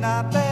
not there.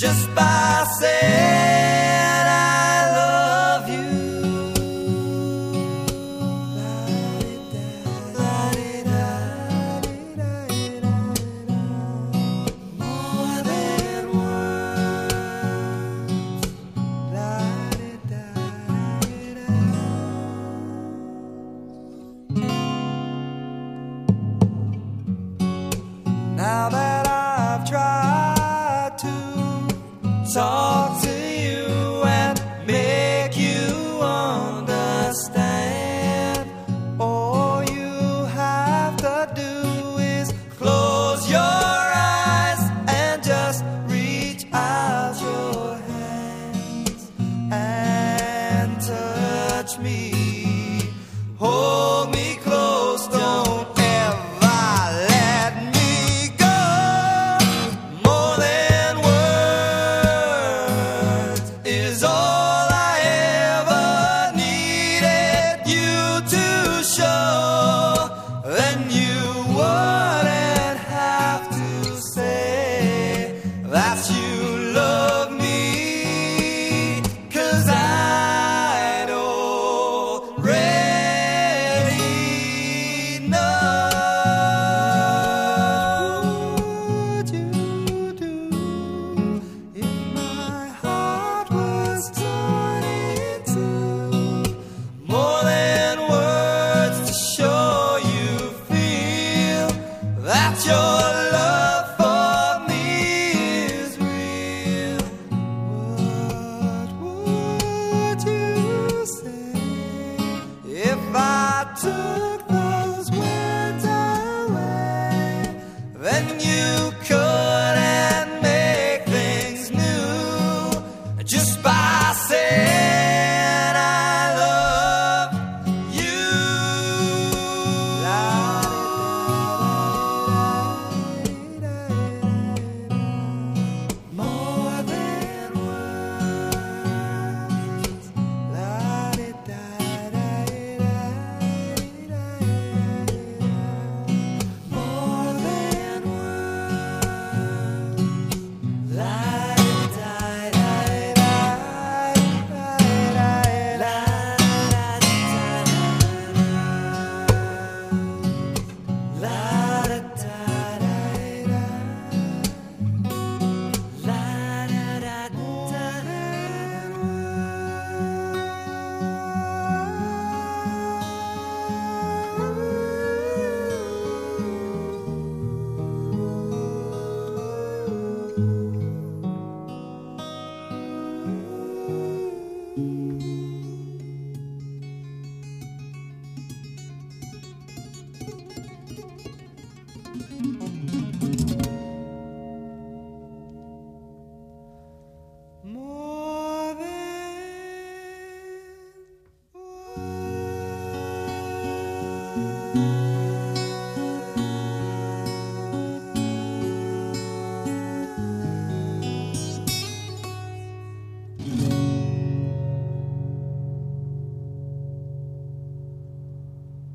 just by talk to you and make you understand. All you have to do is close your eyes and just reach out your hands and touch me. Oh,